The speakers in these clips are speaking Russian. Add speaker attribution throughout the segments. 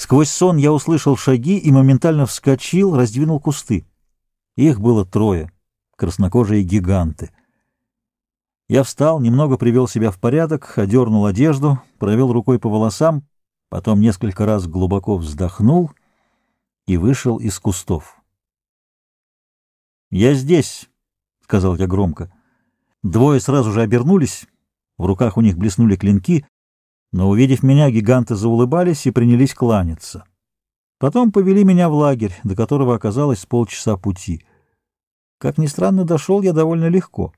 Speaker 1: Сквозь сон я услышал шаги и моментально вскочил, раздвинул кусты. Их было трое, краснокожие гиганты. Я встал, немного привел себя в порядок, одернул одежду, провел рукой по волосам, потом несколько раз глубоко вздохнул и вышел из кустов. «Я здесь», — сказал я громко. Двое сразу же обернулись, в руках у них блеснули клинки, но, увидев меня, гиганты заулыбались и принялись кланяться. Потом повели меня в лагерь, до которого оказалось полчаса пути. Как ни странно, дошел я довольно легко.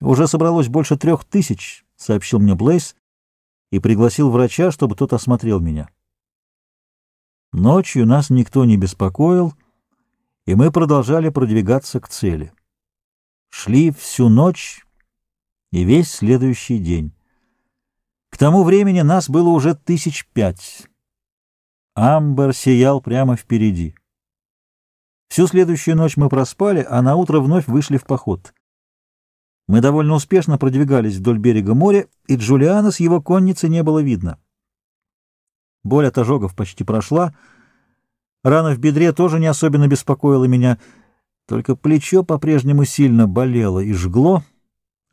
Speaker 1: «Уже собралось больше трех тысяч», — сообщил мне Блейс, и пригласил врача, чтобы тот осмотрел меня. Ночью нас никто не беспокоил, и мы продолжали продвигаться к цели. Шли всю ночь и весь следующий день. К тому времени нас было уже тысяч пять. Амбер сиял прямо впереди. Всю следующую ночь мы проспали, а на утро вновь вышли в поход. Мы довольно успешно продвигались вдоль берега моря, и Джулиана с его конницы не было видно. Боль от ожогов почти прошла. Рана в бедре тоже не особенно беспокоила меня, только плечо по-прежнему сильно болело и жгло,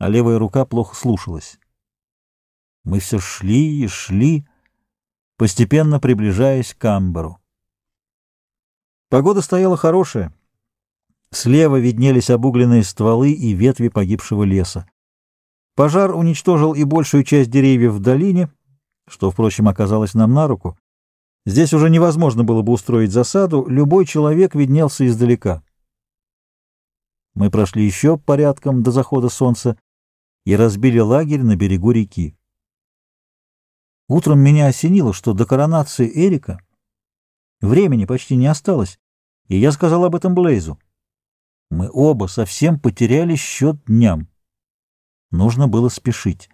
Speaker 1: а левая рука плохо слушалась. Мы все шли и шли, постепенно приближаясь к Амберу. Погода стояла хорошая. Слева виднелись обугленные стволы и ветви погибшего леса. Пожар уничтожил и большую часть деревьев в долине, что, впрочем, оказалось нам на руку. Здесь уже невозможно было бы устроить засаду, любой человек виднелся издалека. Мы прошли еще порядком до захода солнца и разбили лагерь на берегу реки. Утром меня осенило, что до коронации Эрика времени почти не осталось, и я сказал об этом Блейзу. Мы оба совсем потеряли счет дням. Нужно было спешить.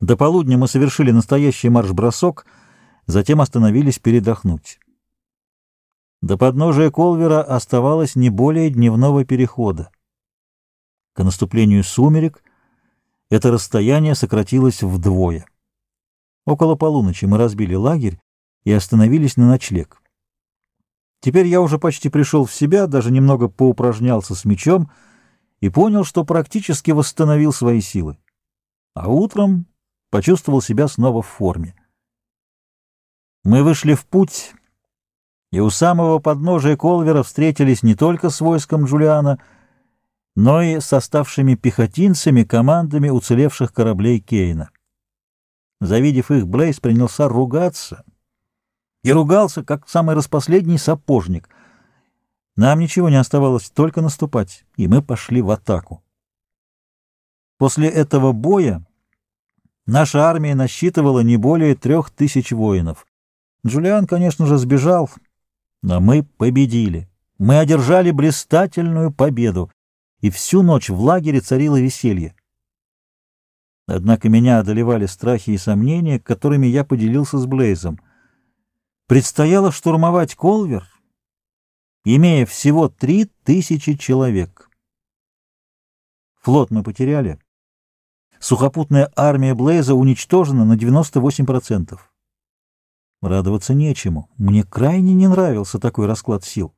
Speaker 1: До полудня мы совершили настоящий марш-бросок, затем остановились передохнуть. До подножия Колвера оставалось не более дневного перехода. К наступлению сумерек это расстояние сократилось вдвое. Около полуночи мы разбили лагерь и остановились на ночлег. Теперь я уже почти пришел в себя, даже немного поупражнялся с мечом и понял, что практически восстановил свои силы. А утром почувствовал себя снова в форме. Мы вышли в путь, и у самого подножия Колвера встретились не только с войском Джулиана, но и с оставшими пехотинцами командами уцелевших кораблей Кейна. Завидев их, Блейз принялся ругаться. И ругался, как самый распоследний сапожник. Нам ничего не оставалось, только наступать, и мы пошли в атаку. После этого боя наша армия насчитывала не более трех тысяч воинов. Джулиан, конечно же, сбежал, но мы победили. Мы одержали блистательную победу, и всю ночь в лагере царило веселье. Однако меня одолевали страхи и сомнения, которыми я поделился с Блейзом. Предстояло штурмовать Колвер, имея всего три тысячи человек. Флот мы потеряли. Сухопутная армия Блейза уничтожена на 98%. Радоваться нечему. Мне крайне не нравился такой расклад сил.